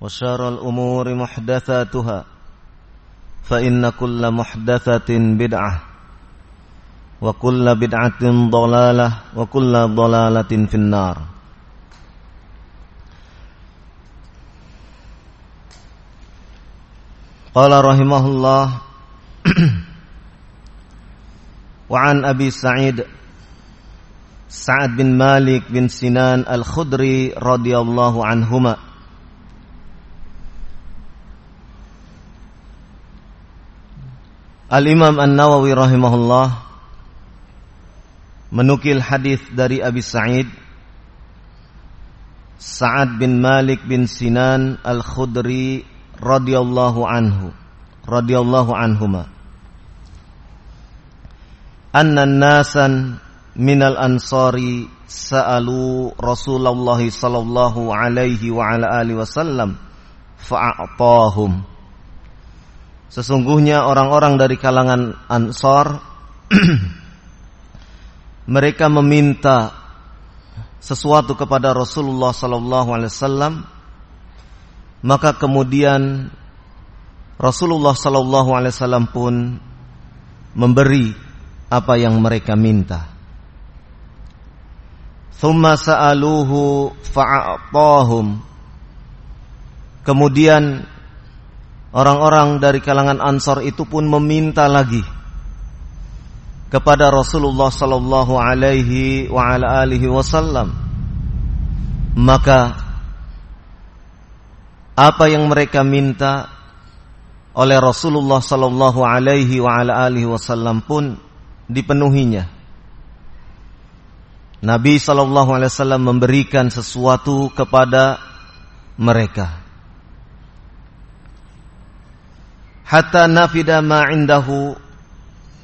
وشر الأمور محدثاتها فإن كل محدثة بدعة وكل بدعة ضلالة وكل ضلالة في النار. قال رحمه الله وعن أبي سعيد سعد بن مالك بن سنان الخدري رضي الله عنهما Al-Imam An-Nawawi rahimahullah menukil hadis dari Abi Sa'id Sa'ad bin Malik bin Sinan Al-Khudri radhiyallahu anhu radhiyallahu anhuma anna nasan minal ansari sa'alu Rasulullah sallallahu alaihi wa ala alihi wasallam fa'atahum Sesungguhnya orang-orang dari kalangan Ansor mereka meminta sesuatu kepada Rasulullah sallallahu alaihi wasallam maka kemudian Rasulullah sallallahu alaihi wasallam pun memberi apa yang mereka minta. Thumma sa'aluhu fa'atahum. Kemudian Orang-orang dari kalangan Ansar itu pun meminta lagi kepada Rasulullah sallallahu alaihi wasallam. Maka apa yang mereka minta oleh Rasulullah sallallahu alaihi wasallam pun dipenuhinya. Nabi sallallahu alaihi wasallam memberikan sesuatu kepada mereka. Hatta nafida ma indahu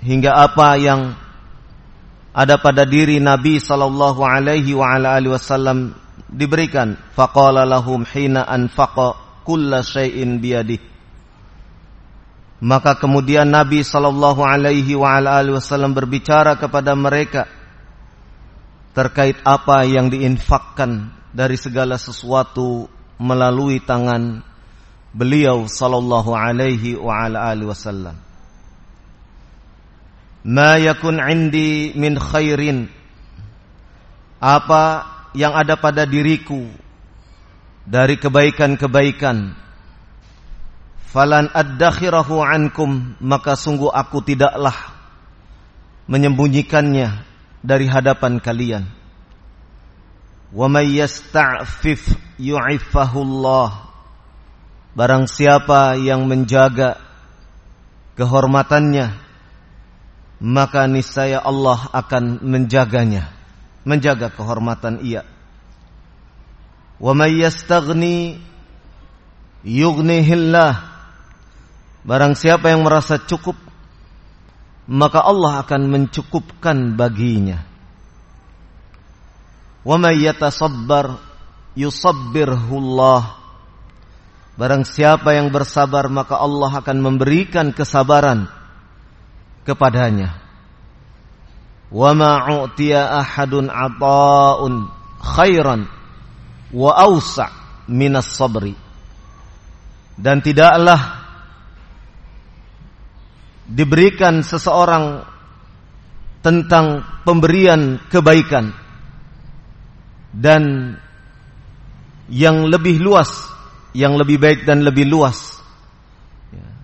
hingga apa yang ada pada diri Nabi sallallahu alaihi wa ala alihi wasallam diberikan. Faqala lahum hina anfaqa kulla syai'in biyadihi maka kemudian Nabi sallallahu alaihi wa ala alihi wasallam berbicara kepada mereka terkait apa yang diinfakkan dari segala sesuatu melalui tangan beliau sallallahu alaihi wa ala alihi wasallam. Ma yakun indi min khairin. Apa yang ada pada diriku dari kebaikan-kebaikan? Falan addakhirahu ankum. Maka sungguh aku tidaklah menyembunyikannya dari hadapan kalian. Wa may yasta'fif yu'iffahu Allah Barang siapa yang menjaga kehormatannya maka niscaya Allah akan menjaganya, menjaga kehormatan ia. Wa may yastaghni yughnihillah. Barang siapa yang merasa cukup, maka Allah akan mencukupkan baginya. Wa may yatasabbar yusabbirhullah. Barang siapa yang bersabar maka Allah akan memberikan kesabaran kepadanya. Wa ma u'tiya ahadun ata'un khairan wa awsa' minas sabri. Dan tidaklah diberikan seseorang tentang pemberian kebaikan dan yang lebih luas, yang lebih baik dan lebih luas.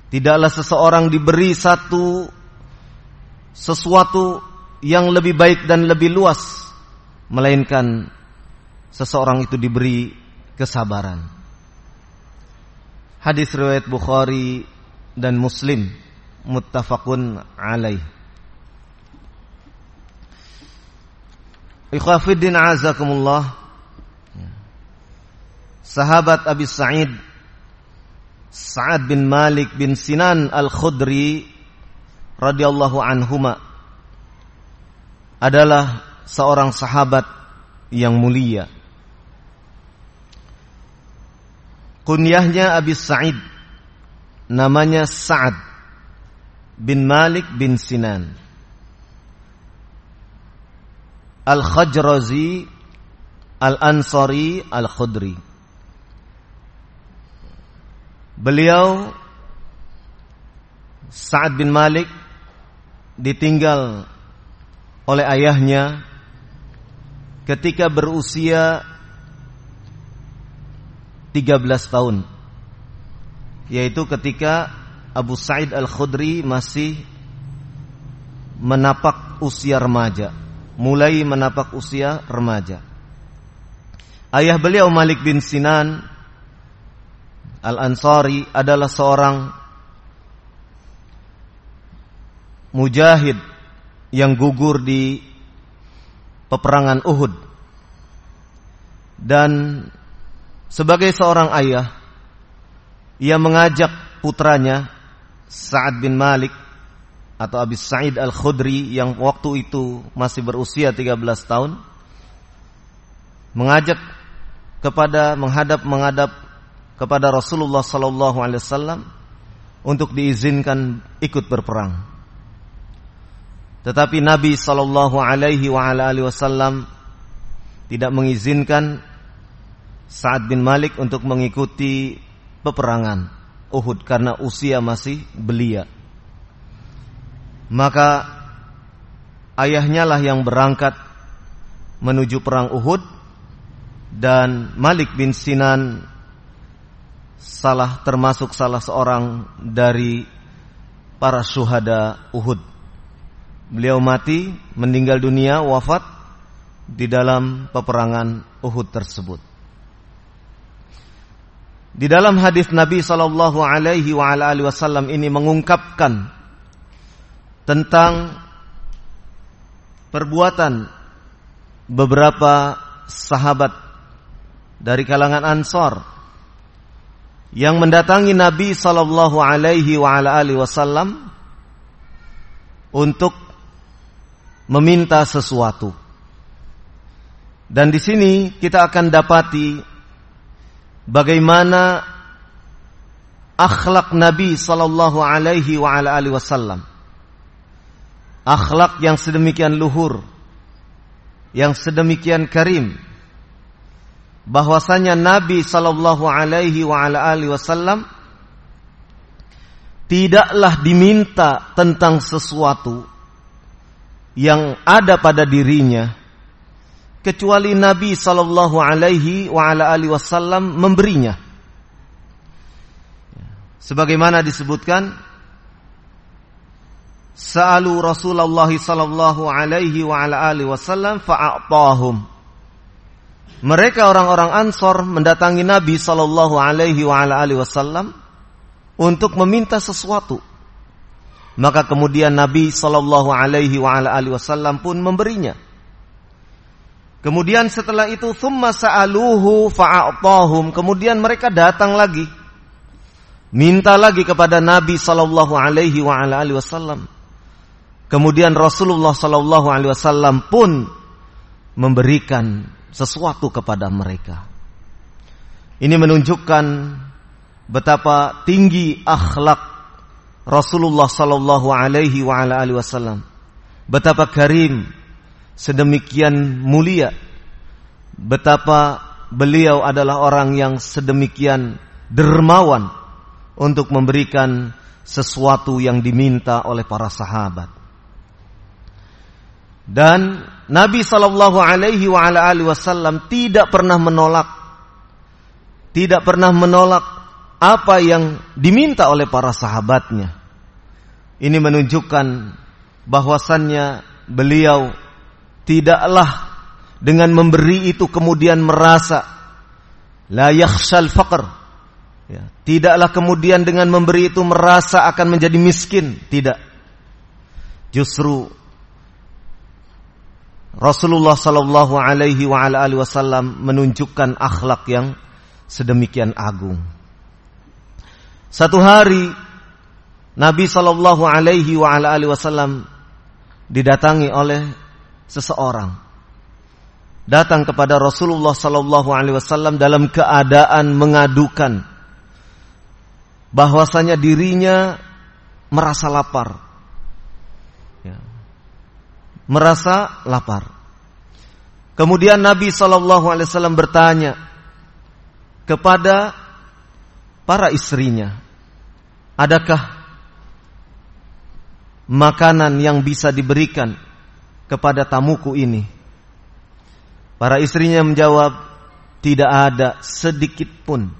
Tidaklah seseorang diberi satu sesuatu yang lebih baik dan lebih luas melainkan seseorang itu diberi kesabaran. Hadis riwayat Bukhari dan Muslim muttafaqun alaih. Ikhwafiddin azakumullah. Sahabat Abi Sa'id Sa'ad bin Malik bin Sinan Al-Khudri radhiyallahu anhuma adalah seorang sahabat yang mulia. Kunyahnya Abi Sa'id namanya Sa'ad bin Malik bin Sinan. Al-Khajrazi Al-Ansari Al-Khudri. Beliau Sa'ad bin Malik ditinggal oleh ayahnya ketika berusia 13 tahun yaitu ketika Abu Sa'id Al-Khudri masih menapak usia remaja mulai menapak usia remaja. Ayah beliau Malik bin Sinan Al-Ansari adalah seorang mujahid yang gugur di peperangan Uhud. Dan sebagai seorang ayah, ia mengajak putranya Sa'ad bin Malik atau Abi Sa'id Al-Khudri yang waktu itu masih berusia 13 tahun mengajak kepada menghadap menghadap kepada Rasulullah sallallahu alaihi wasallam untuk diizinkan ikut berperang. Tetapi Nabi Shallallahu Alaihi Wasallam tidak mengizinkan Sa'ad bin Malik untuk mengikuti peperangan Uhud karena usia masih belia. Maka ayahnya lah yang berangkat menuju perang Uhud dan Malik bin Sinan salah termasuk salah seorang dari para syuhada Uhud. Beliau mati, meninggal dunia, wafat di dalam peperangan Uhud tersebut. Di dalam hadis Nabi Shallallahu Alaihi Wasallam ini mengungkapkan tentang perbuatan beberapa sahabat dari kalangan Ansor yang mendatangi Nabi Shallallahu Alaihi Wasallam untuk meminta sesuatu. Dan di sini kita akan dapati bagaimana akhlak Nabi sallallahu alaihi wasallam. Akhlak yang sedemikian luhur, yang sedemikian karim. Bahwasanya Nabi sallallahu alaihi wasallam tidaklah diminta tentang sesuatu yang ada pada dirinya kecuali Nabi sallallahu alaihi wasallam memberinya. Sebagaimana disebutkan Sa'alu Rasulullah sallallahu alaihi wasallam fa'atahum. Mereka orang-orang Ansor mendatangi Nabi sallallahu alaihi wasallam untuk meminta sesuatu. Maka kemudian Nabi Shallallahu Alaihi Wasallam pun memberinya. Kemudian setelah itu thumma sa'aluhu fa'atahum. Kemudian mereka datang lagi. Minta lagi kepada Nabi sallallahu alaihi wasallam. Kemudian Rasulullah sallallahu alaihi wasallam pun memberikan sesuatu kepada mereka. Ini menunjukkan betapa tinggi akhlak Rasulullah sallallahu alaihi wa ala alihi wasallam. Betapa karim sedemikian mulia betapa beliau adalah orang yang sedemikian dermawan untuk memberikan sesuatu yang diminta oleh para sahabat. Dan Nabi Shallallahu Alaihi Wasallam tidak pernah menolak, tidak pernah menolak apa yang diminta oleh para sahabatnya. Ini menunjukkan bahwasannya beliau tidaklah dengan memberi itu kemudian merasa la faqr. Ya, tidaklah kemudian dengan memberi itu merasa akan menjadi miskin. Tidak. Justru Rasulullah sallallahu alaihi wasallam menunjukkan akhlak yang sedemikian agung satu hari Nabi sallallahu alaihi wasallam didatangi oleh seseorang datang kepada Rasulullah sallallahu alaihi wasallam dalam keadaan mengadukan bahwasanya dirinya merasa lapar. Merasa lapar. Kemudian Nabi sallallahu alaihi wasallam bertanya kepada para istrinya, "Adakah makanan yang bisa diberikan kepada tamuku ini? Para istrinya menjawab, tidak ada sedikit pun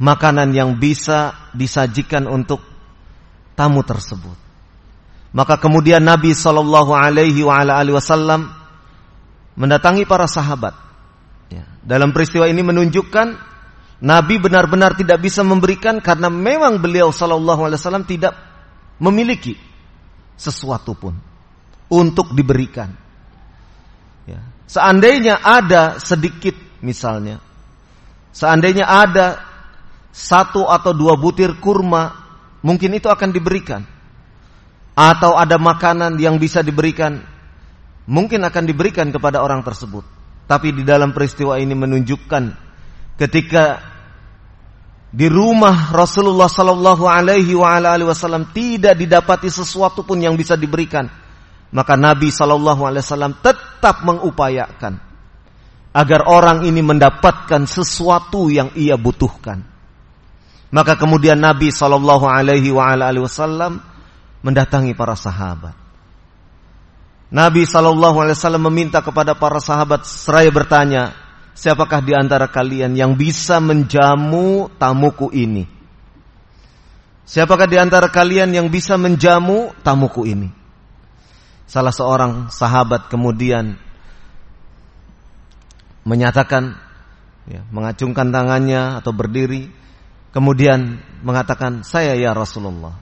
makanan yang bisa disajikan untuk tamu tersebut. Maka kemudian Nabi Shallallahu Alaihi Wasallam mendatangi para sahabat. Ya, dalam peristiwa ini menunjukkan Nabi benar-benar tidak bisa memberikan karena memang beliau Shallallahu Alaihi Wasallam tidak memiliki sesuatu pun untuk diberikan. Ya. Seandainya ada sedikit misalnya, seandainya ada satu atau dua butir kurma, mungkin itu akan diberikan. Atau ada makanan yang bisa diberikan, mungkin akan diberikan kepada orang tersebut. Tapi di dalam peristiwa ini menunjukkan ketika di rumah Rasulullah Sallallahu Alaihi Wasallam tidak didapati sesuatu pun yang bisa diberikan maka Nabi Shallallahu Alaihi Wasallam tetap mengupayakan agar orang ini mendapatkan sesuatu yang ia butuhkan. Maka kemudian Nabi Shallallahu Alaihi Wasallam mendatangi para sahabat. Nabi Shallallahu Alaihi Wasallam meminta kepada para sahabat seraya bertanya, siapakah di antara kalian yang bisa menjamu tamuku ini? Siapakah di antara kalian yang bisa menjamu tamuku ini? salah seorang sahabat kemudian menyatakan ya, mengacungkan tangannya atau berdiri kemudian mengatakan saya ya Rasulullah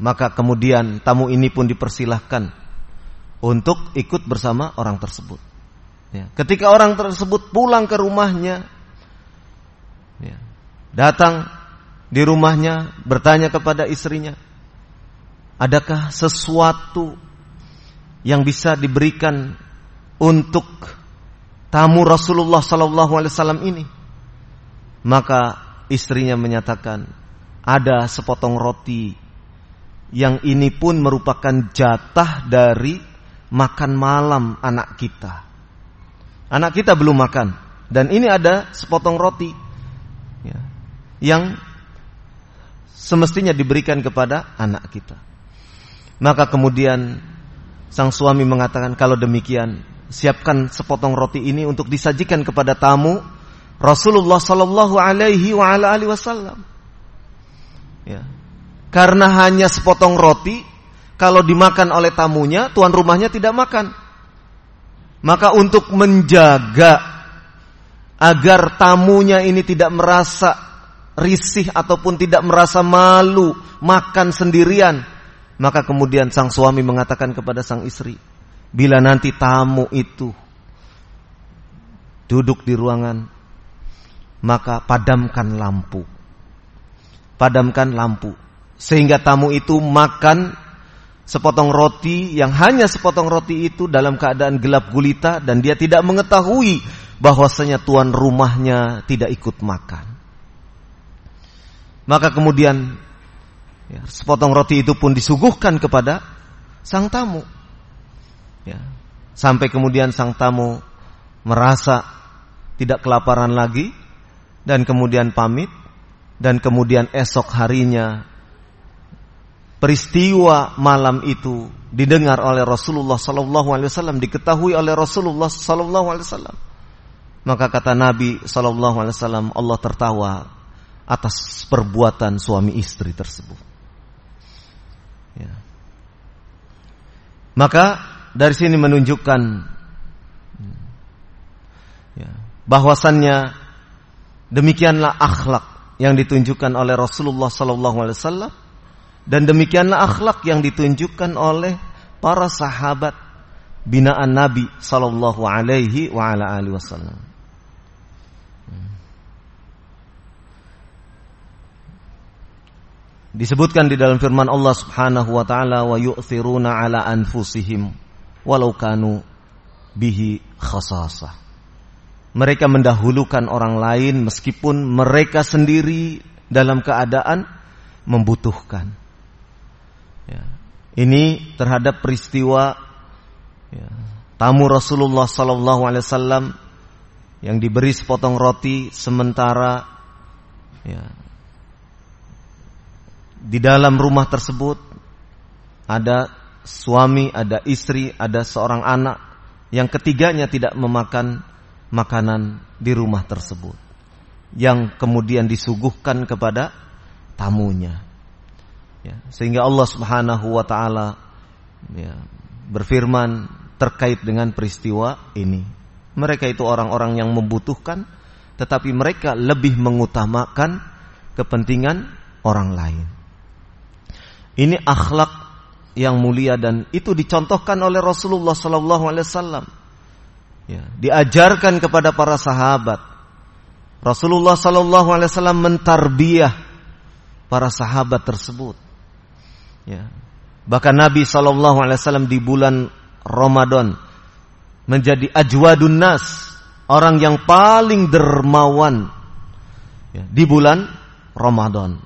maka kemudian tamu ini pun dipersilahkan untuk ikut bersama orang tersebut ya, ketika orang tersebut pulang ke rumahnya ya, datang di rumahnya bertanya kepada istrinya Adakah sesuatu yang bisa diberikan untuk tamu Rasulullah sallallahu alaihi wasallam ini? Maka istrinya menyatakan, ada sepotong roti yang ini pun merupakan jatah dari makan malam anak kita. Anak kita belum makan dan ini ada sepotong roti ya, yang semestinya diberikan kepada anak kita. Maka kemudian sang suami mengatakan kalau demikian siapkan sepotong roti ini untuk disajikan kepada tamu Rasulullah Sallallahu Alaihi Wasallam. Ya. Karena hanya sepotong roti, kalau dimakan oleh tamunya, tuan rumahnya tidak makan. Maka untuk menjaga agar tamunya ini tidak merasa risih ataupun tidak merasa malu makan sendirian. Maka kemudian sang suami mengatakan kepada sang istri, bila nanti tamu itu duduk di ruangan, maka padamkan lampu. Padamkan lampu. Sehingga tamu itu makan sepotong roti yang hanya sepotong roti itu dalam keadaan gelap gulita dan dia tidak mengetahui bahwasanya tuan rumahnya tidak ikut makan. Maka kemudian ya, sepotong roti itu pun disuguhkan kepada sang tamu. Ya, sampai kemudian sang tamu merasa tidak kelaparan lagi dan kemudian pamit dan kemudian esok harinya peristiwa malam itu didengar oleh Rasulullah sallallahu alaihi wasallam diketahui oleh Rasulullah sallallahu alaihi wasallam maka kata Nabi Shallallahu Alaihi Wasallam Allah tertawa atas perbuatan suami istri tersebut. Ya. Maka dari sini menunjukkan ya, bahwasannya demikianlah akhlak yang ditunjukkan oleh Rasulullah Sallallahu Alaihi Wasallam dan demikianlah akhlak yang ditunjukkan oleh para sahabat binaan Nabi Sallallahu Alaihi Wasallam. Disebutkan di dalam firman Allah Subhanahu wa taala wa yu'thiruna ala anfusihim walau kanu bihi khasasah. Mereka mendahulukan orang lain meskipun mereka sendiri dalam keadaan membutuhkan. Ya. Ini terhadap peristiwa ya, tamu Rasulullah Sallallahu Alaihi Wasallam yang diberi sepotong roti sementara ya, di dalam rumah tersebut ada suami, ada istri, ada seorang anak yang ketiganya tidak memakan makanan di rumah tersebut yang kemudian disuguhkan kepada tamunya. Ya, sehingga Allah Subhanahu wa taala ya, berfirman terkait dengan peristiwa ini. Mereka itu orang-orang yang membutuhkan tetapi mereka lebih mengutamakan kepentingan orang lain. Ini akhlak yang mulia dan itu dicontohkan oleh Rasulullah Sallallahu Alaihi Wasallam. Ya, diajarkan kepada para sahabat. Rasulullah Sallallahu Alaihi Wasallam mentarbiyah para sahabat tersebut. Ya. Bahkan Nabi Wasallam di bulan Ramadan menjadi ajwadun nas, orang yang paling dermawan ya, di bulan Ramadan.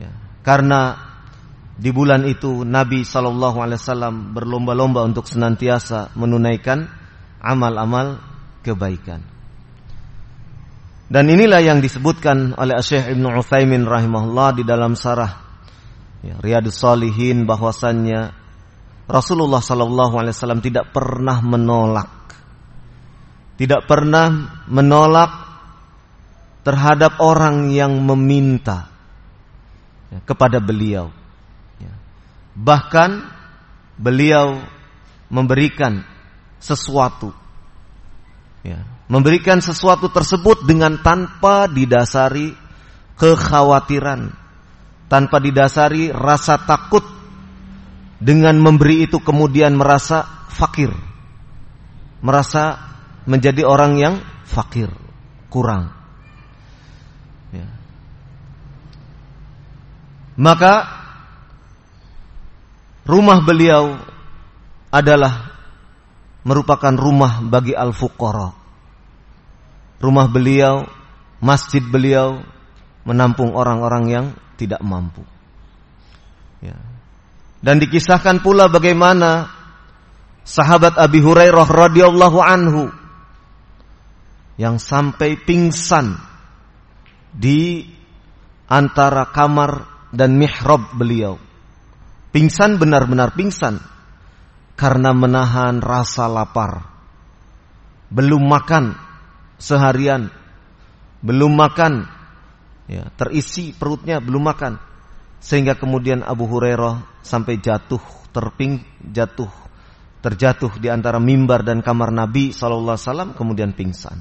Ya, karena di bulan itu Nabi Wasallam berlomba-lomba untuk senantiasa menunaikan amal-amal kebaikan. Dan inilah yang disebutkan oleh Syekh Ibnu Utsaimin rahimahullah di dalam sarah ya, Riyadus Salihin bahwasannya Rasulullah Shallallahu Alaihi Wasallam tidak pernah menolak, tidak pernah menolak terhadap orang yang meminta ya, kepada beliau. Bahkan beliau memberikan sesuatu. Ya, memberikan sesuatu tersebut dengan tanpa didasari kekhawatiran, tanpa didasari rasa takut dengan memberi itu kemudian merasa fakir. Merasa menjadi orang yang fakir, kurang. Ya. Maka Rumah beliau adalah merupakan rumah bagi al-fuqara. Rumah beliau, masjid beliau menampung orang-orang yang tidak mampu. Ya. Dan dikisahkan pula bagaimana sahabat Abi Hurairah radhiyallahu anhu yang sampai pingsan di antara kamar dan mihrab beliau Pingsan benar-benar pingsan karena menahan rasa lapar. Belum makan seharian, belum makan, ya, terisi perutnya belum makan, sehingga kemudian Abu Hurairah sampai jatuh terping jatuh terjatuh di antara mimbar dan kamar Nabi Wasallam kemudian pingsan.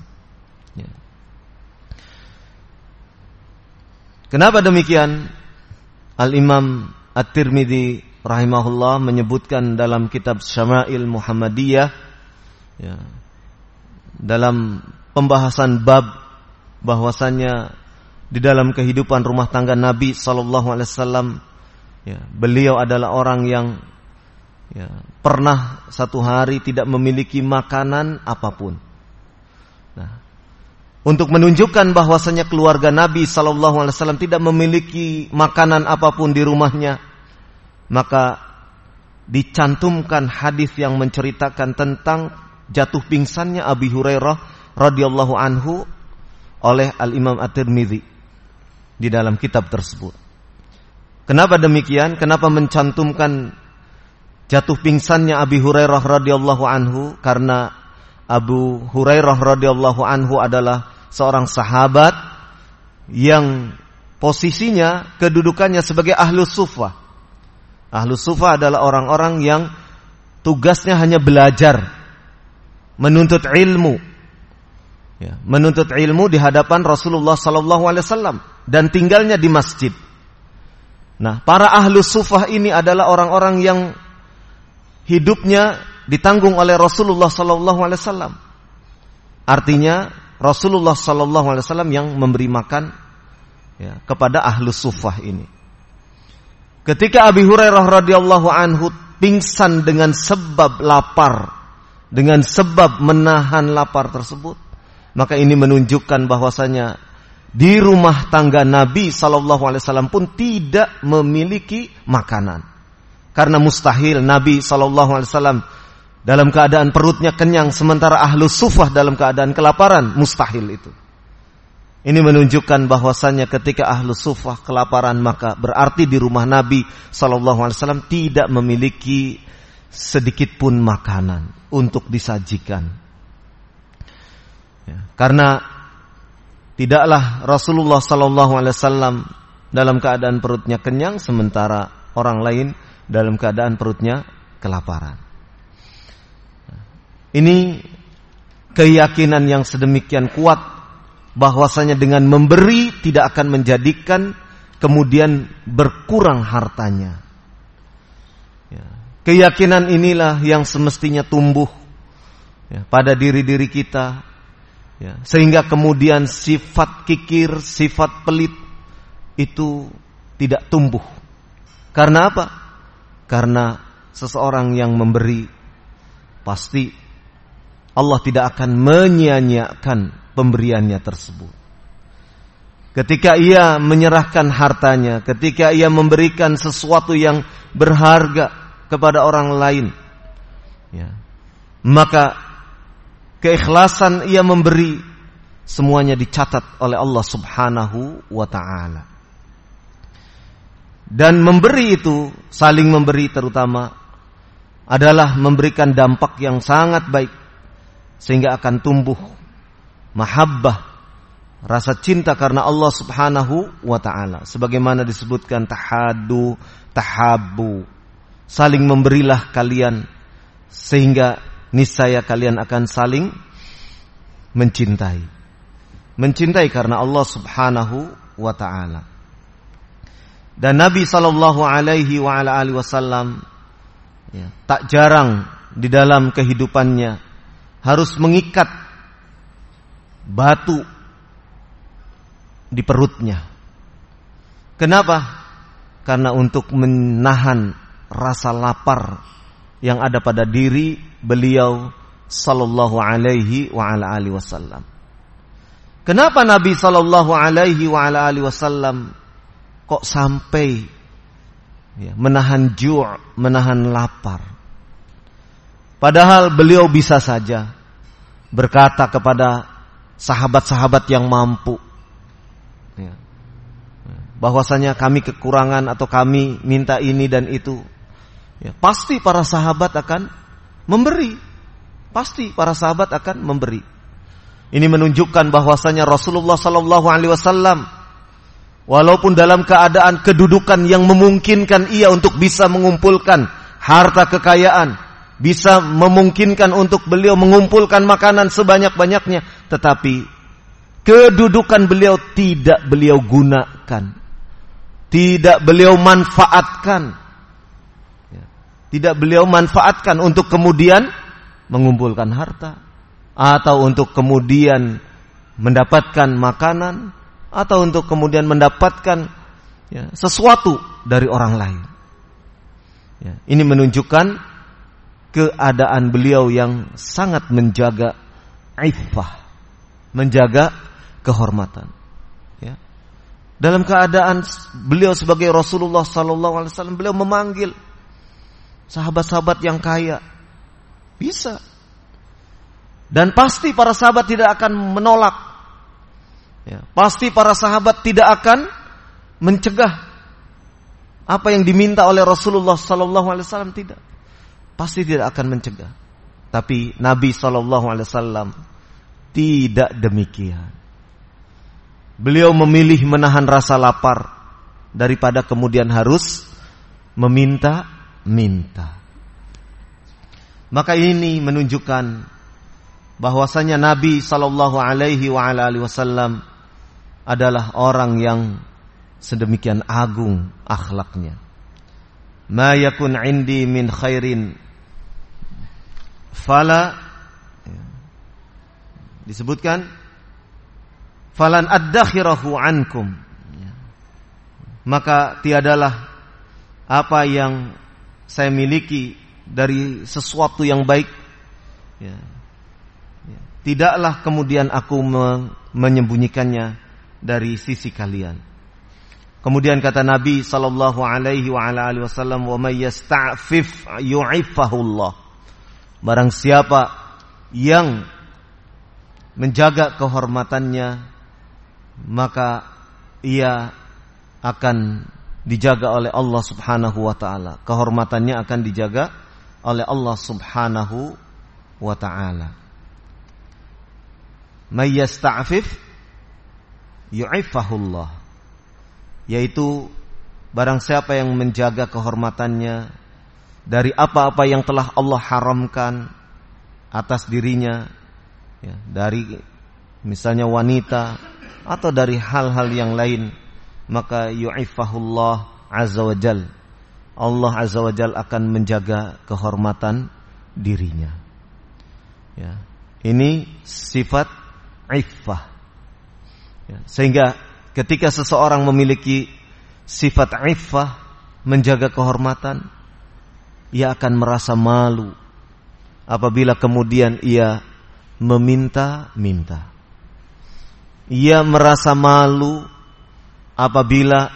Ya. Kenapa demikian? Al-Imam At-Tirmidzi rahimahullah menyebutkan dalam kitab Syama'il Muhammadiyah ya, dalam pembahasan bab bahwasanya di dalam kehidupan rumah tangga Nabi sallallahu alaihi wasallam ya, beliau adalah orang yang ya, pernah satu hari tidak memiliki makanan apa pun. Nah, untuk menunjukkan bahwasanya keluarga Nabi sallallahu alaihi wasallam tidak memiliki makanan apa pun di rumahnya, maka dicantumkan hadis yang menceritakan tentang jatuh pingsannya Abi Hurairah radhiyallahu anhu oleh Al Imam At-Tirmidzi di dalam kitab tersebut. Kenapa demikian? Kenapa mencantumkan jatuh pingsannya Abi Hurairah radhiyallahu anhu? Karena Abu Hurairah radhiyallahu anhu adalah seorang sahabat yang posisinya kedudukannya sebagai ahlu sufah Ahlu sufa adalah orang-orang yang tugasnya hanya belajar, menuntut ilmu, ya, menuntut ilmu di hadapan Rasulullah Wasallam dan tinggalnya di masjid. Nah, para ahlu sufah ini adalah orang-orang yang hidupnya ditanggung oleh Rasulullah Wasallam. Artinya Rasulullah Wasallam yang memberi makan ya, kepada ahlu sufah ini. Ketika Abi Hurairah radhiyallahu anhu pingsan dengan sebab lapar, dengan sebab menahan lapar tersebut, maka ini menunjukkan bahwasanya di rumah tangga Nabi Shallallahu Alaihi Wasallam pun tidak memiliki makanan, karena mustahil Nabi Shallallahu Alaihi Wasallam dalam keadaan perutnya kenyang sementara ahlu sufah dalam keadaan kelaparan mustahil itu. Ini menunjukkan bahwasannya ketika ahlu sufah kelaparan maka berarti di rumah Nabi Shallallahu Alaihi Wasallam tidak memiliki sedikit pun makanan untuk disajikan. Ya, karena tidaklah Rasulullah Shallallahu Alaihi Wasallam dalam keadaan perutnya kenyang sementara orang lain dalam keadaan perutnya kelaparan. Ini keyakinan yang sedemikian kuat bahwasanya dengan memberi tidak akan menjadikan kemudian berkurang hartanya. Ya. Keyakinan inilah yang semestinya tumbuh ya, pada diri-diri kita, ya, sehingga kemudian sifat kikir, sifat pelit itu tidak tumbuh. Karena apa? Karena seseorang yang memberi pasti Allah tidak akan menyia-nyiakan pemberiannya tersebut. Ketika ia menyerahkan hartanya, ketika ia memberikan sesuatu yang berharga kepada orang lain, ya, maka keikhlasan ia memberi semuanya dicatat oleh Allah Subhanahu wa taala. Dan memberi itu, saling memberi terutama adalah memberikan dampak yang sangat baik sehingga akan tumbuh mahabbah, rasa cinta karena Allah Subhanahu wa taala. Sebagaimana disebutkan tahadu, tahabu. Saling memberilah kalian sehingga niscaya kalian akan saling mencintai. Mencintai karena Allah Subhanahu wa taala. Dan Nabi sallallahu alaihi wa ala alihi wasallam ya, tak jarang di dalam kehidupannya harus mengikat batu di perutnya. Kenapa? Karena untuk menahan rasa lapar yang ada pada diri beliau sallallahu alaihi wa ala alihi wasallam. Kenapa Nabi sallallahu alaihi wa ala alihi wasallam kok sampai ya, menahan ju', menahan lapar? Padahal beliau bisa saja berkata kepada sahabat-sahabat yang mampu. Ya. Bahwasanya kami kekurangan atau kami minta ini dan itu. Ya, pasti para sahabat akan memberi. Pasti para sahabat akan memberi. Ini menunjukkan bahwasanya Rasulullah Sallallahu Alaihi Wasallam walaupun dalam keadaan kedudukan yang memungkinkan ia untuk bisa mengumpulkan harta kekayaan, bisa memungkinkan untuk beliau mengumpulkan makanan sebanyak-banyaknya, tetapi kedudukan beliau tidak beliau gunakan tidak beliau manfaatkan. Tidak beliau manfaatkan untuk kemudian mengumpulkan harta atau untuk kemudian mendapatkan makanan atau untuk kemudian mendapatkan ya, sesuatu dari orang lain. Ya, ini menunjukkan keadaan beliau yang sangat menjaga iffah, menjaga kehormatan. Ya. Dalam keadaan beliau sebagai Rasulullah Sallallahu Alaihi Wasallam, beliau memanggil sahabat-sahabat yang kaya, bisa. Dan pasti para sahabat tidak akan menolak. Ya, pasti para sahabat tidak akan mencegah apa yang diminta oleh Rasulullah Sallallahu Alaihi Wasallam tidak, pasti tidak akan mencegah. Tapi Nabi Sallallahu Alaihi Wasallam tidak demikian. Beliau memilih menahan rasa lapar daripada kemudian harus meminta-minta. Maka ini menunjukkan bahwasanya Nabi Sallallahu Alaihi Wasallam adalah orang yang sedemikian agung akhlaknya. Ma yakun indi min khairin fala disebutkan falan addakhirahu ankum maka tiadalah apa yang saya miliki dari sesuatu yang baik ya, ya. tidaklah kemudian aku menyembunyikannya dari sisi kalian Kemudian kata Nabi sallallahu alaihi wasallam wa may yasta'fif yu'ifahullah. Barang siapa yang menjaga kehormatannya maka ia akan dijaga oleh Allah Subhanahu wa taala. Kehormatannya akan dijaga oleh Allah Subhanahu wa taala. May yasta'fif yu'ifahullah yaitu barang siapa yang menjaga kehormatannya dari apa-apa yang telah Allah haramkan atas dirinya ya, dari misalnya wanita atau dari hal-hal yang lain maka yu'ifahullah azza wajal Allah azza wajal akan menjaga kehormatan dirinya. Ya. Ini sifat iffah. Ya, sehingga Ketika seseorang memiliki sifat iffah, menjaga kehormatan, ia akan merasa malu apabila kemudian ia meminta-minta. Ia merasa malu apabila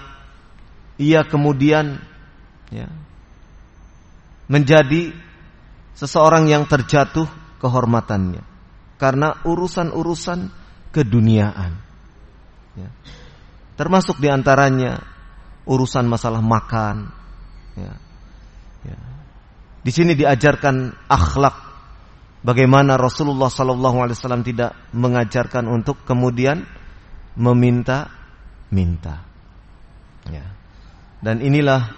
ia kemudian ya, menjadi seseorang yang terjatuh kehormatannya karena urusan-urusan keduniaan. Ya. Termasuk di antaranya urusan masalah makan. Ya. Ya. Di sini diajarkan akhlak bagaimana Rasulullah Sallallahu Alaihi Wasallam tidak mengajarkan untuk kemudian meminta-minta. Ya. Dan inilah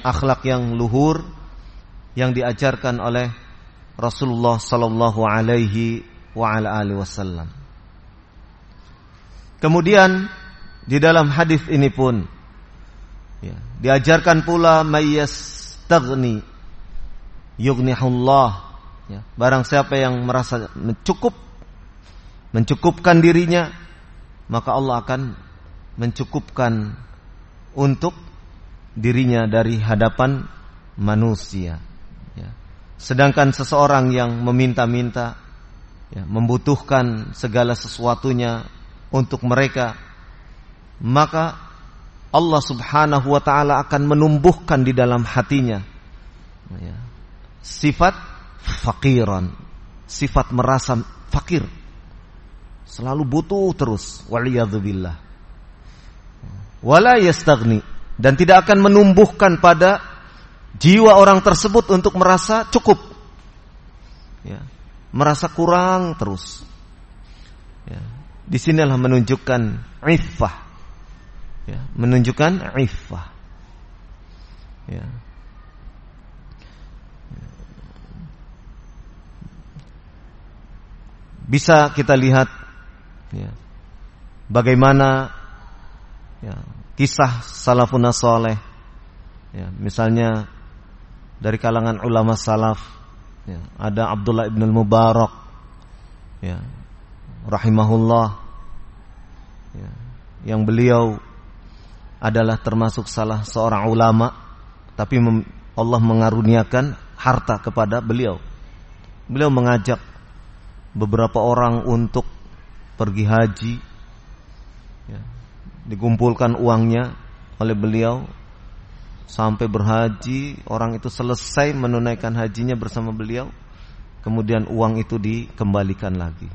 akhlak yang luhur yang diajarkan oleh Rasulullah Sallallahu Alaihi Wasallam. Kemudian di dalam hadis ini pun ya, diajarkan pula mayyastagni yughnihullah ya, barang siapa yang merasa mencukup mencukupkan dirinya maka Allah akan mencukupkan untuk dirinya dari hadapan manusia ya. sedangkan seseorang yang meminta-minta ya, membutuhkan segala sesuatunya untuk mereka maka Allah Subhanahu wa taala akan menumbuhkan di dalam hatinya ya, sifat fakiran, sifat merasa fakir. Selalu butuh terus, waliyadzubillah. Wala yastaghni dan tidak akan menumbuhkan pada jiwa orang tersebut untuk merasa cukup. Ya, merasa kurang terus. Ya, di sinilah menunjukkan iffah. Ya, menunjukkan iffah. Ya. Bisa kita lihat ya, bagaimana ya, kisah salafun soleh ya, misalnya dari kalangan ulama salaf ya, ada Abdullah ibn Mubarak ya, rahimahullah ya, yang beliau adalah termasuk salah seorang ulama tapi Allah mengaruniakan harta kepada beliau. Beliau mengajak beberapa orang untuk pergi haji ya, dikumpulkan uangnya oleh beliau sampai berhaji orang itu selesai menunaikan hajinya bersama beliau kemudian uang itu dikembalikan lagi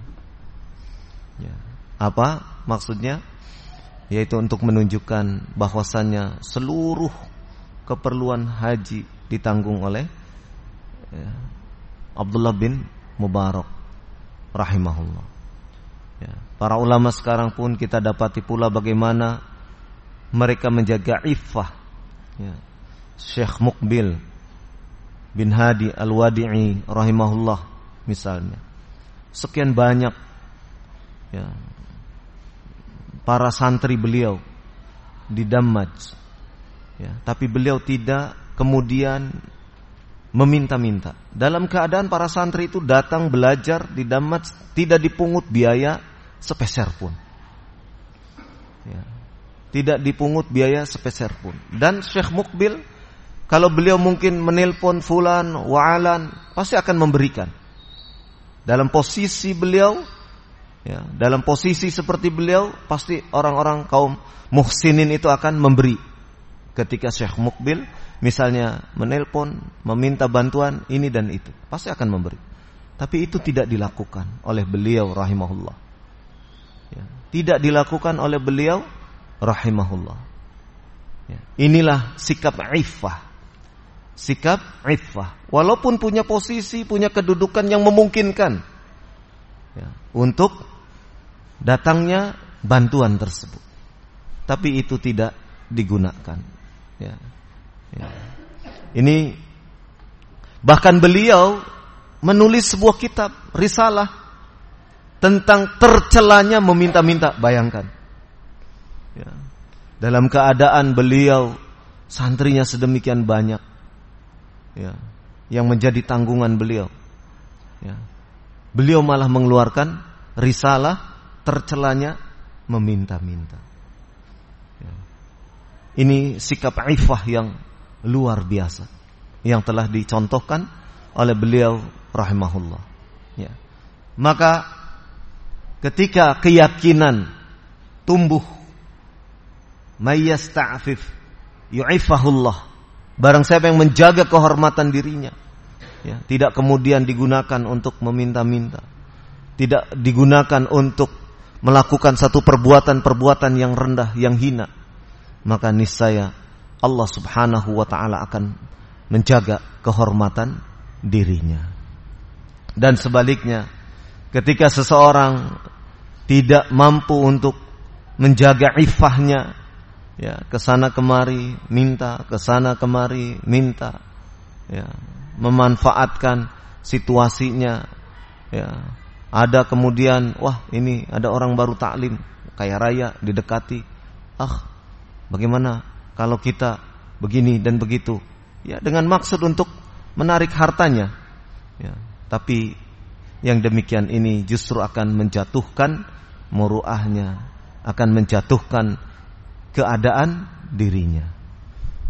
ya. apa maksudnya yaitu untuk menunjukkan bahwasannya seluruh keperluan haji ditanggung oleh ya, Abdullah bin Mubarak rahimahullah ya. para ulama sekarang pun kita dapati pula bagaimana mereka menjaga iffah ya. Syekh Mukbil bin Hadi Al-Wadi'i rahimahullah misalnya. Sekian banyak ya, para santri beliau di Damaj. Ya, tapi beliau tidak kemudian meminta-minta. Dalam keadaan para santri itu datang belajar di Damaj tidak dipungut biaya sepeser pun. Ya, tidak dipungut biaya sepeser pun. Dan Syekh Mukbil kalau beliau mungkin menelpon fulan wa'alan pasti akan memberikan. Dalam posisi beliau ya, dalam posisi seperti beliau pasti orang-orang kaum muhsinin itu akan memberi. Ketika Syekh Mukbil misalnya menelpon, meminta bantuan ini dan itu, pasti akan memberi. Tapi itu tidak dilakukan oleh beliau rahimahullah. Ya, tidak dilakukan oleh beliau rahimahullah. Ya. Inilah sikap iffah. Sikap iffah. Walaupun punya posisi, punya kedudukan yang memungkinkan ya, untuk datangnya bantuan tersebut. Tapi itu tidak digunakan. Ya. Ya. Ini bahkan beliau menulis sebuah kitab risalah tentang tercelanya meminta-minta. Bayangkan Ya. Dalam keadaan beliau santrinya sedemikian banyak, ya, yang menjadi tanggungan beliau. Beliau malah mengeluarkan risalah tercelanya meminta-minta. Ini sikap ifah yang luar biasa yang telah dicontohkan oleh beliau rahimahullah. Ya. Maka ketika keyakinan tumbuh mayyasta'fif yu'ifahullah. Barang siapa yang menjaga kehormatan dirinya, ya, tidak kemudian digunakan untuk meminta-minta, tidak digunakan untuk melakukan satu perbuatan-perbuatan yang rendah, yang hina, maka niscaya Allah Subhanahu wa taala akan menjaga kehormatan dirinya. Dan sebaliknya, ketika seseorang tidak mampu untuk menjaga ifahnya, ya ke sana kemari minta ke sana kemari minta ya memanfaatkan situasinya ya ada kemudian wah ini ada orang baru taklim kaya raya didekati ah bagaimana kalau kita begini dan begitu ya dengan maksud untuk menarik hartanya ya tapi yang demikian ini justru akan menjatuhkan muruahnya akan menjatuhkan keadaan dirinya.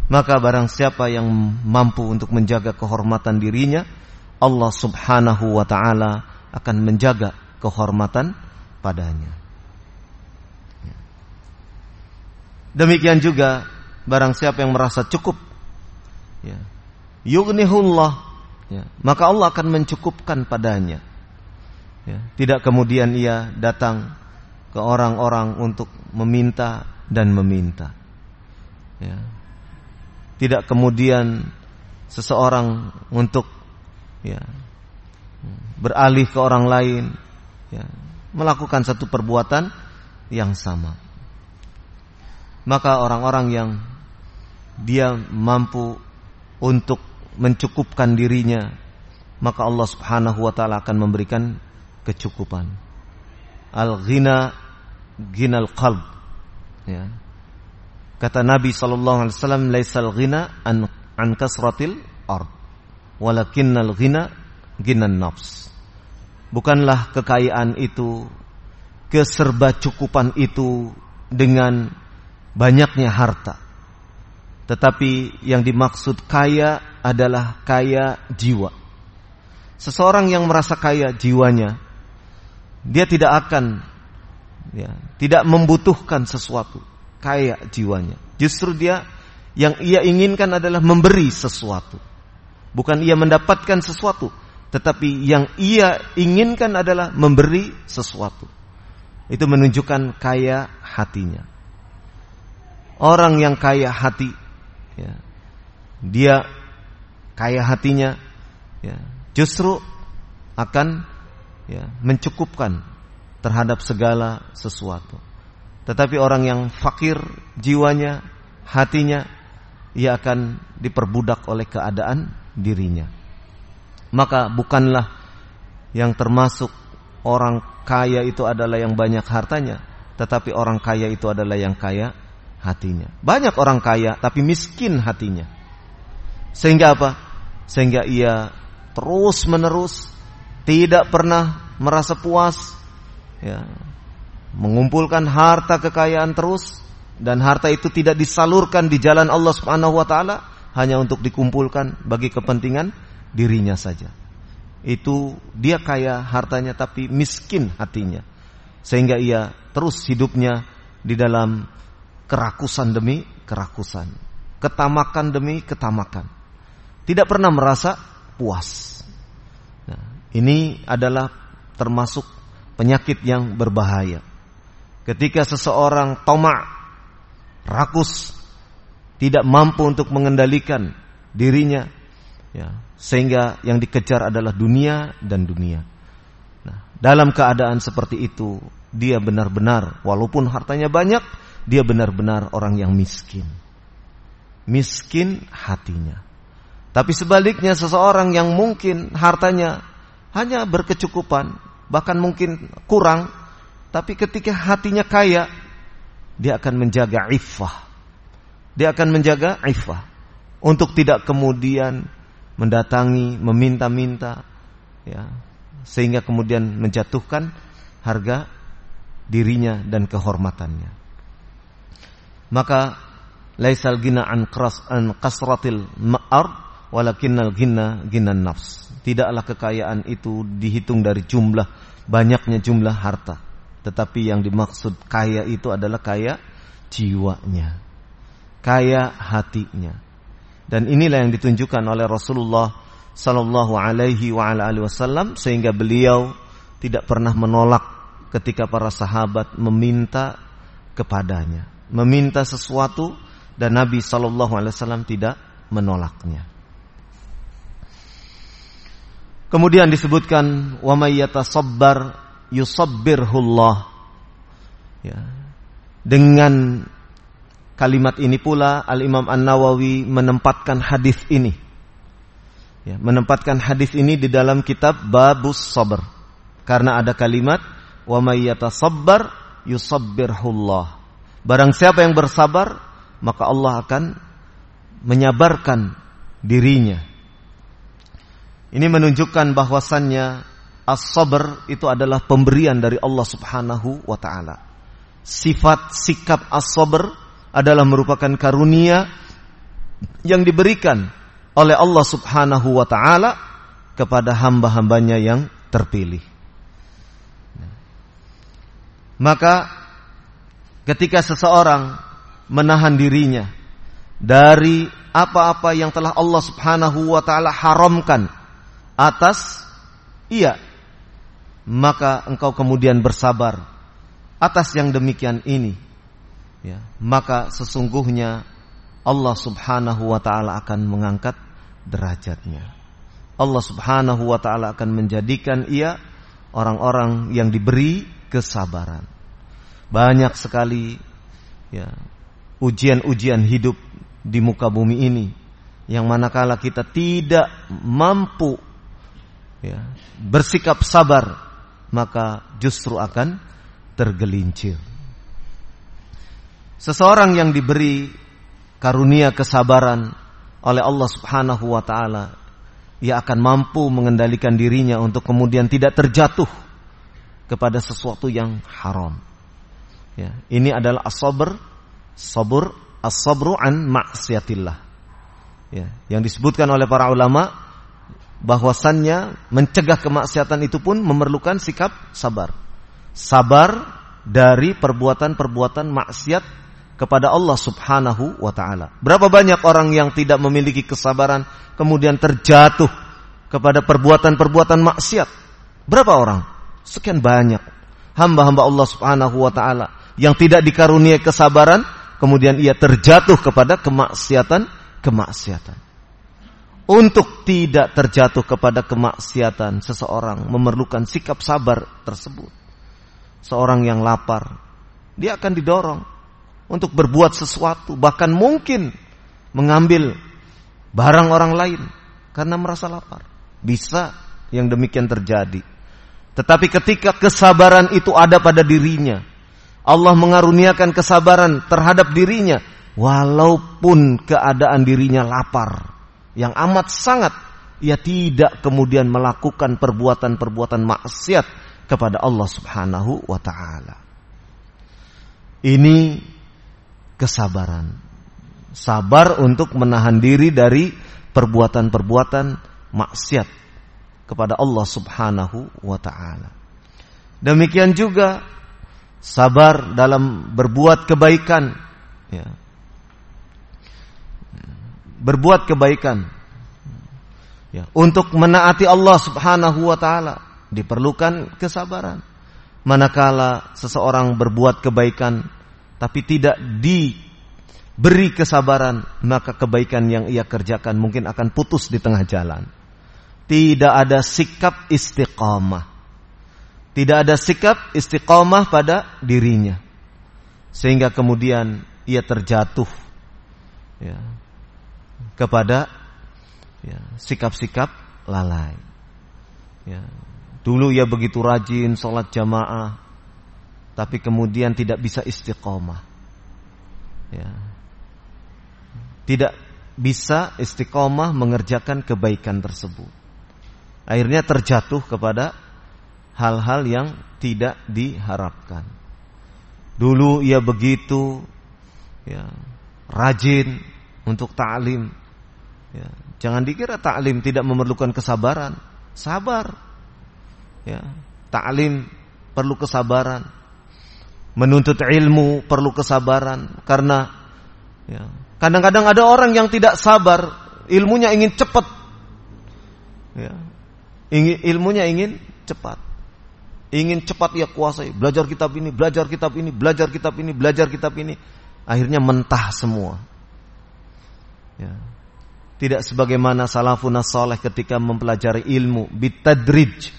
Maka barang siapa yang mampu untuk menjaga kehormatan dirinya, Allah Subhanahu wa taala akan menjaga kehormatan padanya. Demikian juga barang siapa yang merasa cukup ya. Yughnihullah ya, maka Allah akan mencukupkan padanya. Ya, tidak kemudian ia datang ke orang-orang untuk meminta dan meminta. Ya. Tidak kemudian seseorang untuk ya, beralih ke orang lain, ya, melakukan satu perbuatan yang sama. Maka orang-orang yang dia mampu untuk mencukupkan dirinya, maka Allah Subhanahu wa taala akan memberikan kecukupan. Al-ghina ghinal qalb ya. Kata Nabi sallallahu alaihi wasallam, "Laisal ghina an an kasratil ard, walakinnal ghina ginan nafs." Bukanlah kekayaan itu, keserba cukupan itu dengan banyaknya harta. Tetapi yang dimaksud kaya adalah kaya jiwa. Seseorang yang merasa kaya jiwanya, dia tidak akan ya, tidak membutuhkan sesuatu, kaya jiwanya. Justru dia yang ia inginkan adalah memberi sesuatu. Bukan ia mendapatkan sesuatu, tetapi yang ia inginkan adalah memberi sesuatu. Itu menunjukkan kaya hatinya. Orang yang kaya hati, ya, dia kaya hatinya, ya, justru akan ya, mencukupkan terhadap segala sesuatu. Tetapi orang yang fakir jiwanya, hatinya, ia akan diperbudak oleh keadaan dirinya. Maka bukanlah yang termasuk orang kaya itu adalah yang banyak hartanya, tetapi orang kaya itu adalah yang kaya hatinya. Banyak orang kaya tapi miskin hatinya. Sehingga apa? Sehingga ia terus menerus tidak pernah merasa puas ya, mengumpulkan harta kekayaan terus dan harta itu tidak disalurkan di jalan Allah Subhanahu wa taala hanya untuk dikumpulkan bagi kepentingan dirinya saja. Itu dia kaya hartanya tapi miskin hatinya. Sehingga ia terus hidupnya di dalam kerakusan demi kerakusan, ketamakan demi ketamakan. Tidak pernah merasa puas. Nah, ini adalah termasuk penyakit yang berbahaya. Ketika seseorang tomak, rakus, tidak mampu untuk mengendalikan dirinya, ya, sehingga yang dikejar adalah dunia dan dunia. Nah, dalam keadaan seperti itu, dia benar-benar, walaupun hartanya banyak, dia benar-benar orang yang miskin. Miskin hatinya. Tapi sebaliknya seseorang yang mungkin hartanya hanya berkecukupan, bahkan mungkin kurang, tapi ketika hatinya kaya, dia akan menjaga iffah. Dia akan menjaga iffah untuk tidak kemudian mendatangi, meminta-minta, ya, sehingga kemudian menjatuhkan harga dirinya dan kehormatannya. Maka laisal gina an an kasratil ma'ard walakinnal gina ginan nafs. Tidaklah kekayaan itu dihitung dari jumlah banyaknya jumlah harta. Tetapi yang dimaksud kaya itu adalah kaya jiwanya. Kaya hatinya. Dan inilah yang ditunjukkan oleh Rasulullah sallallahu alaihi wa ala alihi wasallam sehingga beliau tidak pernah menolak ketika para sahabat meminta kepadanya, meminta sesuatu dan Nabi sallallahu alaihi wasallam tidak menolaknya. Kemudian disebutkan wa may yatasabbar yusabbirhullah. Ya. Dengan kalimat ini pula Al Imam An Nawawi menempatkan hadis ini. Ya, menempatkan hadis ini di dalam kitab Babus Sabr. Karena ada kalimat wa may yatasabbar yusabbirhullah. Barang siapa yang bersabar, maka Allah akan menyabarkan dirinya ini menunjukkan bahwasannya as-sabr itu adalah pemberian dari Allah Subhanahu wa taala. Sifat sikap as-sabr adalah merupakan karunia yang diberikan oleh Allah Subhanahu wa taala kepada hamba-hambanya yang terpilih. Maka ketika seseorang menahan dirinya dari apa-apa yang telah Allah Subhanahu wa taala haramkan atas iya maka engkau kemudian bersabar atas yang demikian ini ya maka sesungguhnya Allah Subhanahu wa taala akan mengangkat derajatnya. Allah Subhanahu wa taala akan menjadikan ia orang-orang yang diberi kesabaran banyak sekali ya ujian-ujian hidup di muka bumi ini yang manakala kita tidak mampu ya, bersikap sabar, maka justru akan tergelincir. Seseorang yang diberi karunia kesabaran oleh Allah Subhanahu wa taala, ia akan mampu mengendalikan dirinya untuk kemudian tidak terjatuh kepada sesuatu yang haram. Ya, ini adalah as-sabr, sabur, an maksiatillah. Ya, yang disebutkan oleh para ulama bahwasannya mencegah kemaksiatan itu pun memerlukan sikap sabar. Sabar dari perbuatan-perbuatan maksiat kepada Allah Subhanahu wa taala. Berapa banyak orang yang tidak memiliki kesabaran kemudian terjatuh kepada perbuatan-perbuatan maksiat? Berapa orang? Sekian banyak hamba-hamba Allah Subhanahu wa taala yang tidak dikaruniai kesabaran, kemudian ia terjatuh kepada kemaksiatan-kemaksiatan. Untuk tidak terjatuh kepada kemaksiatan, seseorang memerlukan sikap sabar tersebut. Seorang yang lapar, dia akan didorong untuk berbuat sesuatu, bahkan mungkin mengambil barang orang lain karena merasa lapar. Bisa yang demikian terjadi. Tetapi ketika kesabaran itu ada pada dirinya, Allah mengaruniakan kesabaran terhadap dirinya walaupun keadaan dirinya lapar yang amat sangat ia tidak kemudian melakukan perbuatan-perbuatan maksiat kepada Allah Subhanahu wa taala. Ini kesabaran. Sabar untuk menahan diri dari perbuatan-perbuatan maksiat kepada Allah Subhanahu wa taala. Demikian juga sabar dalam berbuat kebaikan. Ya. berbuat kebaikan. Ya. untuk menaati Allah subhanahu wa ta'ala diperlukan kesabaran. Manakala seseorang berbuat kebaikan tapi tidak diberi kesabaran maka kebaikan yang ia kerjakan mungkin akan putus di tengah jalan. Tidak ada sikap istiqamah tidak ada sikap istiqomah pada dirinya. Sehingga kemudian ia terjatuh ya, kepada ya, sikap-sikap lalai. Ya. Dulu ia begitu rajin sholat jamaah, tapi kemudian tidak bisa istiqomah. Ya. Tidak bisa istiqomah mengerjakan kebaikan tersebut. Akhirnya terjatuh kepada hal-hal yang tidak diharapkan. Dulu ia begitu ya, rajin untuk ta'lim. Ya, jangan dikira ta'lim tidak memerlukan kesabaran. Sabar. Ya, ta'lim perlu kesabaran. Menuntut ilmu perlu kesabaran karena ya, kadang-kadang ada orang yang tidak sabar, ilmunya ingin cepat. Ya, ilmunya ingin cepat ingin cepat ia kuasai, belajar kitab ini, belajar kitab ini, belajar kitab ini, belajar kitab ini, akhirnya mentah semua. Ya. Tidak sebagaimana salafun saleh ketika mempelajari ilmu bitadrij.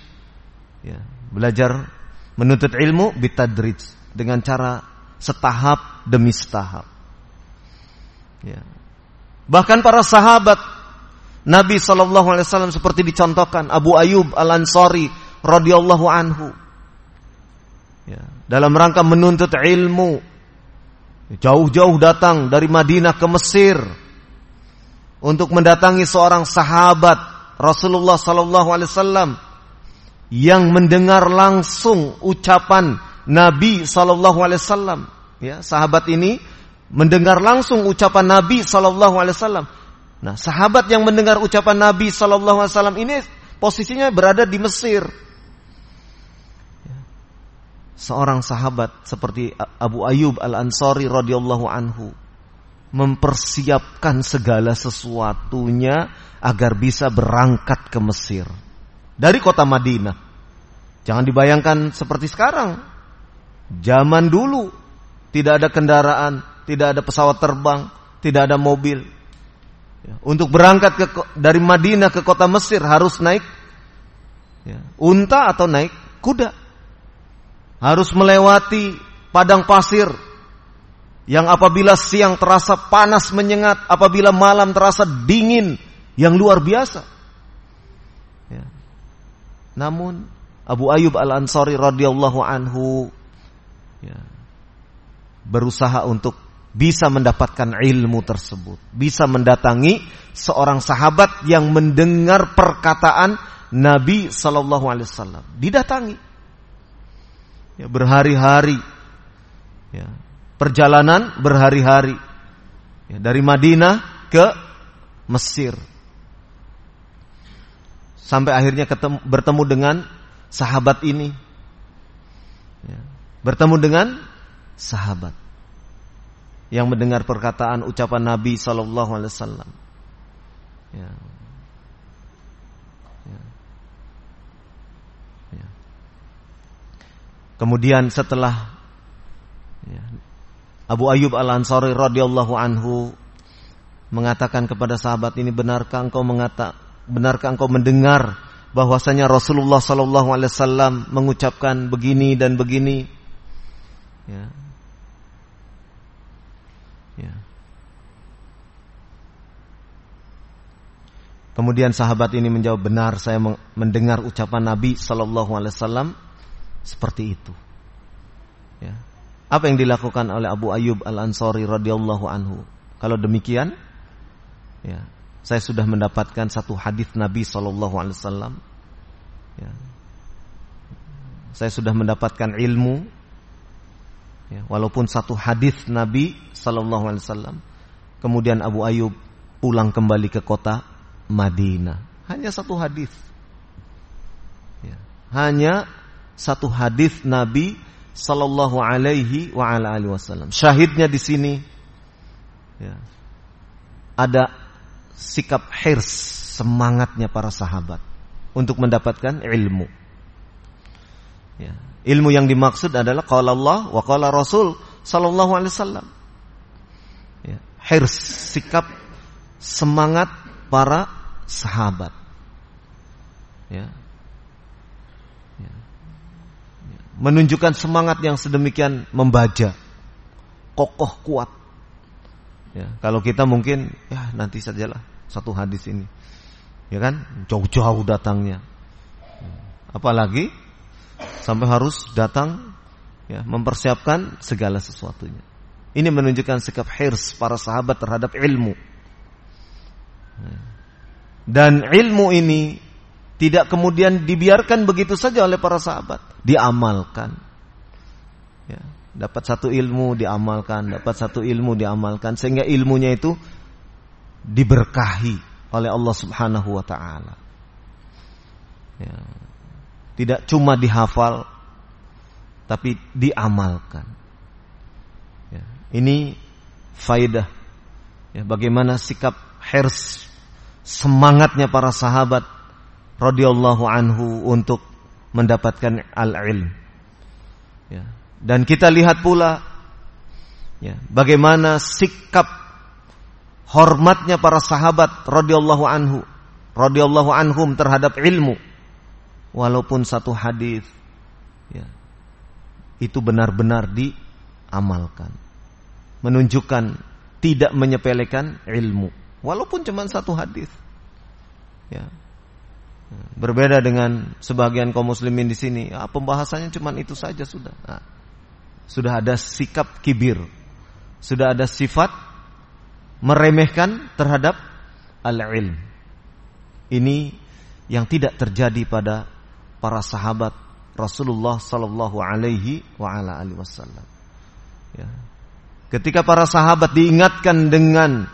Ya, belajar menuntut ilmu bitadrij dengan cara setahap demi setahap. Ya. Bahkan para sahabat Nabi Wasallam seperti dicontohkan Abu Ayub Al Ansari radhiyallahu anhu. Ya, dalam rangka menuntut ilmu, jauh-jauh datang dari Madinah ke Mesir untuk mendatangi seorang sahabat Rasulullah sallallahu alaihi wasallam yang mendengar langsung ucapan Nabi sallallahu alaihi wasallam. Ya, sahabat ini mendengar langsung ucapan Nabi sallallahu alaihi wasallam. Nah, sahabat yang mendengar ucapan Nabi sallallahu alaihi wasallam ini posisinya berada di Mesir seorang sahabat seperti Abu Ayyub Al-Ansari radhiyallahu anhu mempersiapkan segala sesuatunya agar bisa berangkat ke Mesir dari kota Madinah. Jangan dibayangkan seperti sekarang. Zaman dulu tidak ada kendaraan, tidak ada pesawat terbang, tidak ada mobil. Ya, untuk berangkat ke, dari Madinah ke kota Mesir harus naik ya, unta atau naik kuda harus melewati padang pasir yang apabila siang terasa panas menyengat, apabila malam terasa dingin yang luar biasa. Ya. Namun Abu Ayyub Al Ansari radhiyallahu anhu ya, berusaha untuk bisa mendapatkan ilmu tersebut, bisa mendatangi seorang sahabat yang mendengar perkataan Nabi Shallallahu Alaihi Wasallam, didatangi ya, berhari-hari, ya, perjalanan berhari-hari ya, dari Madinah ke Mesir, sampai akhirnya ketemu, bertemu dengan sahabat ini, ya, bertemu dengan sahabat yang mendengar perkataan ucapan Nabi Sallallahu Alaihi Wasallam. Ya. Kemudian setelah ya, Abu Ayyub Al Ansari radhiyallahu anhu mengatakan kepada sahabat ini benarkah engkau mengata benarkah engkau mendengar bahwasanya Rasulullah Sallallahu Alaihi Wasallam mengucapkan begini dan begini? Ya. Ya. Kemudian sahabat ini menjawab benar saya mendengar ucapan Nabi Shallallahu Alaihi Wasallam seperti itu. Ya. Apa yang dilakukan oleh Abu Ayyub Al Ansori radhiyallahu anhu? Kalau demikian, ya, saya sudah mendapatkan satu hadis Nabi Wasallam. Ya. Saya sudah mendapatkan ilmu Ya, walaupun satu hadis Nabi Wasallam. Kemudian Abu Ayub pulang kembali ke kota Madinah. Hanya satu hadis. Ya, hanya satu hadis Nabi Sallallahu Alaihi wa ala alihi Wasallam. Syahidnya di sini ya, ada sikap hirs semangatnya para sahabat untuk mendapatkan ilmu. Ya, Ilmu yang dimaksud adalah qala Allah wa qala Rasul sallallahu alaihi wasallam. Ya, hirs, sikap semangat para sahabat. Ya. ya. Menunjukkan semangat yang sedemikian membaca, kokoh kuat. Ya, kalau kita mungkin ya nanti sajalah satu hadis ini. Ya kan? Jauh-jauh datangnya. Apalagi sampai harus datang ya, mempersiapkan segala sesuatunya. Ini menunjukkan sikap hirs para sahabat terhadap ilmu. Dan ilmu ini tidak kemudian dibiarkan begitu saja oleh para sahabat, diamalkan. Ya, dapat satu ilmu diamalkan, dapat satu ilmu diamalkan sehingga ilmunya itu diberkahi oleh Allah Subhanahu wa taala. Ya, tidak cuma dihafal, tapi diamalkan. Ya, ini faidah. Ya, bagaimana sikap hers semangatnya para sahabat radhiyallahu anhu untuk mendapatkan al-ilm. Ya, dan kita lihat pula ya, bagaimana sikap hormatnya para sahabat radhiyallahu anhu radhiyallahu anhum terhadap ilmu walaupun satu hadis ya, itu benar-benar diamalkan. Menunjukkan tidak menyepelekan ilmu walaupun cuma satu hadis. Ya. Berbeda dengan sebagian kaum muslimin di sini, ya, pembahasannya cuma itu saja sudah. Nah, sudah ada sikap kibir, sudah ada sifat meremehkan terhadap al-ilm. Ini yang tidak terjadi pada para sahabat Rasulullah sallallahu alaihi wasallam. Ya. Ketika para sahabat diingatkan dengan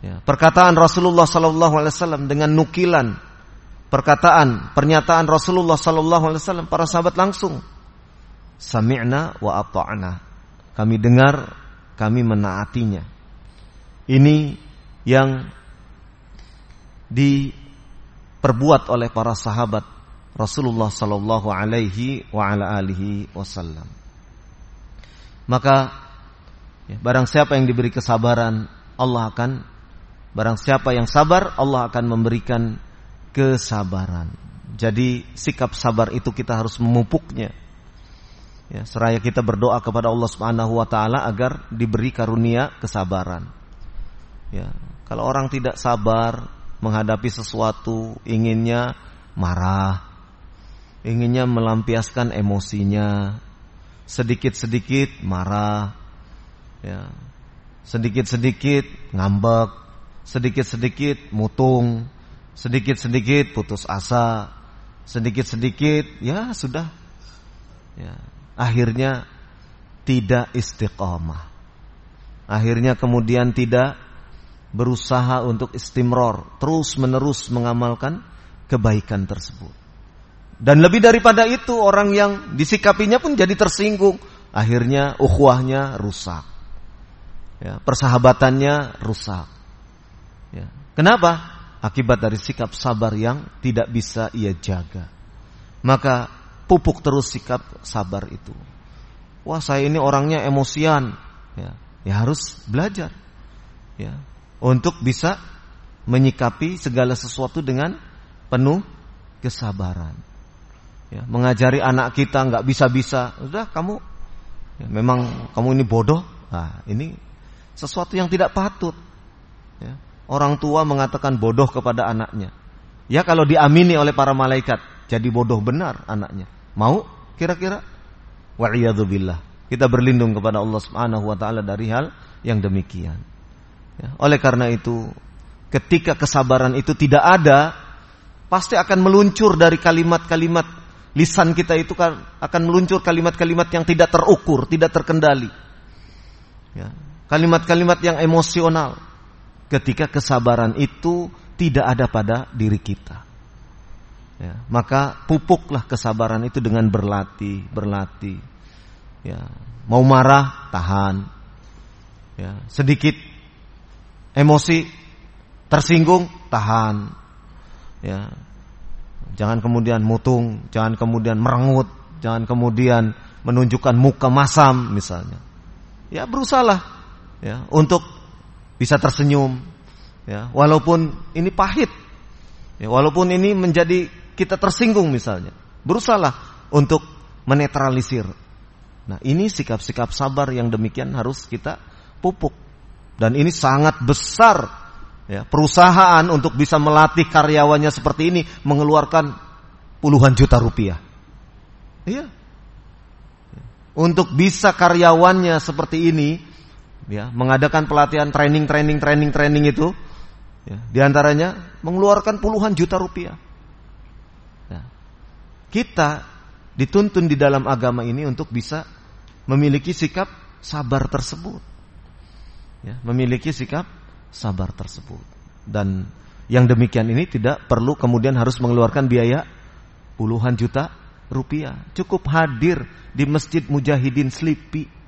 ya, perkataan Rasulullah sallallahu alaihi wasallam dengan nukilan perkataan pernyataan Rasulullah sallallahu alaihi wasallam para sahabat langsung sami'na wa ata'na. Kami dengar, kami menaatinya. Ini yang diperbuat oleh para sahabat Rasulullah sallallahu alaihi wasallam. Maka ya, barang siapa yang diberi kesabaran, Allah akan barang siapa yang sabar, Allah akan memberikan kesabaran. Jadi sikap sabar itu kita harus memupuknya. Ya, seraya kita berdoa kepada Allah Subhanahu wa taala agar diberi karunia kesabaran. Ya, kalau orang tidak sabar menghadapi sesuatu, inginnya marah, inginnya melampiaskan emosinya, sedikit-sedikit marah, ya, sedikit-sedikit ngambek, sedikit-sedikit mutung, sedikit-sedikit putus asa, sedikit-sedikit ya sudah ya akhirnya tidak istiqomah. Akhirnya kemudian tidak berusaha untuk istimror, terus menerus mengamalkan kebaikan tersebut. Dan lebih daripada itu orang yang disikapinya pun jadi tersinggung, akhirnya ukhuwahnya rusak ya, persahabatannya rusak. Ya. Kenapa? Akibat dari sikap sabar yang tidak bisa ia jaga. Maka pupuk terus sikap sabar itu. Wah saya ini orangnya emosian, ya, ya harus belajar, ya, untuk bisa menyikapi segala sesuatu dengan penuh kesabaran. Ya, mengajari anak kita nggak bisa-bisa, udah kamu, ya, memang kamu ini bodoh, nah, ini sesuatu yang tidak patut. Ya. Orang tua mengatakan bodoh kepada anaknya. Ya kalau diamini oleh para malaikat, jadi bodoh benar anaknya. Mau kira-kira? Wa'iyadzubillah. Kita berlindung kepada Allah Subhanahu wa taala dari hal yang demikian. Ya. Oleh karena itu, ketika kesabaran itu tidak ada, pasti akan meluncur dari kalimat-kalimat lisan kita itu kan akan meluncur kalimat-kalimat yang tidak terukur, tidak terkendali. Ya kalimat-kalimat yang emosional ketika kesabaran itu tidak ada pada diri kita. Ya, maka pupuklah kesabaran itu dengan berlatih, berlatih. Ya, mau marah, tahan. Ya, sedikit emosi, tersinggung, tahan. Ya, jangan kemudian mutung, jangan kemudian merengut, jangan kemudian menunjukkan muka masam misalnya. Ya, berusahalah ya untuk bisa tersenyum ya. Walaupun ini pahit ya. Walaupun ini menjadi kita tersinggung misalnya. Berusaha untuk menetralisir. Nah ini sikap-sikap sabar yang demikian harus kita pupuk. Dan ini sangat besar ya. Perusahaan untuk bisa melatih karyawannya seperti ini mengeluarkan puluhan juta rupiah. Iya. Untuk bisa karyawannya seperti ini ya mengadakan pelatihan training training training training itu ya, di antaranya mengeluarkan puluhan juta rupiah. Ya. kita dituntun di dalam agama ini untuk bisa memiliki sikap sabar tersebut. Ya, memiliki sikap sabar tersebut. Dan yang demikian ini tidak perlu kemudian harus mengeluarkan biaya puluhan juta rupiah. Cukup hadir di masjid mujahidin Slipi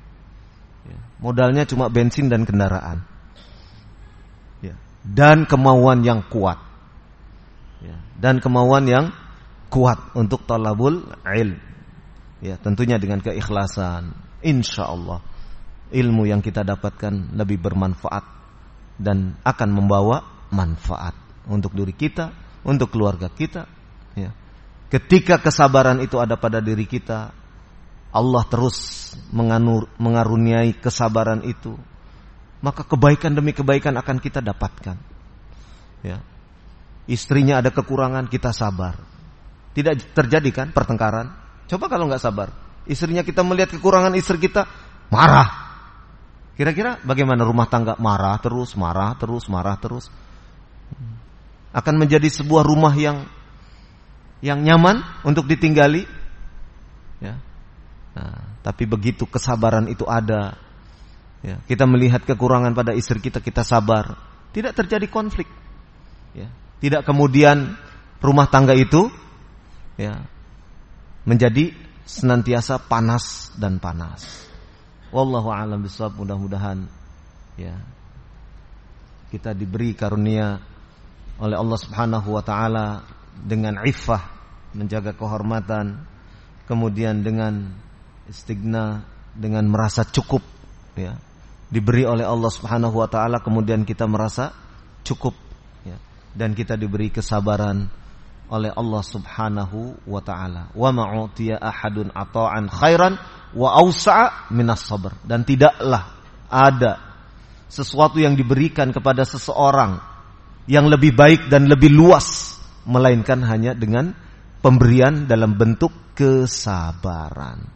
Modalnya cuma bensin dan kendaraan. Ya. Dan kemauan yang kuat. Ya. Dan kemauan yang kuat untuk talabul ilm. Ya, tentunya dengan keikhlasan. Insya Allah ilmu yang kita dapatkan lebih bermanfaat dan akan membawa manfaat untuk diri kita, untuk keluarga kita. Ya. Ketika kesabaran itu ada pada diri kita, Allah terus menganur, mengaruniai kesabaran itu, maka kebaikan demi kebaikan akan kita dapatkan. Ya. Istrinya ada kekurangan, kita sabar. Tidak terjadi kan pertengkaran? Coba kalau nggak sabar, istrinya kita melihat kekurangan istri kita, marah. Kira-kira bagaimana rumah tangga marah terus, marah terus, marah terus? Akan menjadi sebuah rumah yang yang nyaman untuk ditinggali? Nah, tapi begitu kesabaran itu ada, ya, kita melihat kekurangan pada istri kita, kita sabar, tidak terjadi konflik. Ya, tidak kemudian rumah tangga itu ya, menjadi senantiasa panas dan panas. Wallahu a'lam bishawab. Mudah-mudahan ya kita diberi karunia oleh Allah Subhanahu wa taala dengan iffah menjaga kehormatan kemudian dengan istigna dengan merasa cukup ya. Diberi oleh Allah Subhanahu wa taala kemudian kita merasa cukup ya. Dan kita diberi kesabaran oleh Allah Subhanahu wa taala. Wa ma'utiya ahadun ata'an khairan wa ausa'a minas sabr. Dan tidaklah ada sesuatu yang diberikan kepada seseorang yang lebih baik dan lebih luas melainkan hanya dengan pemberian dalam bentuk kesabaran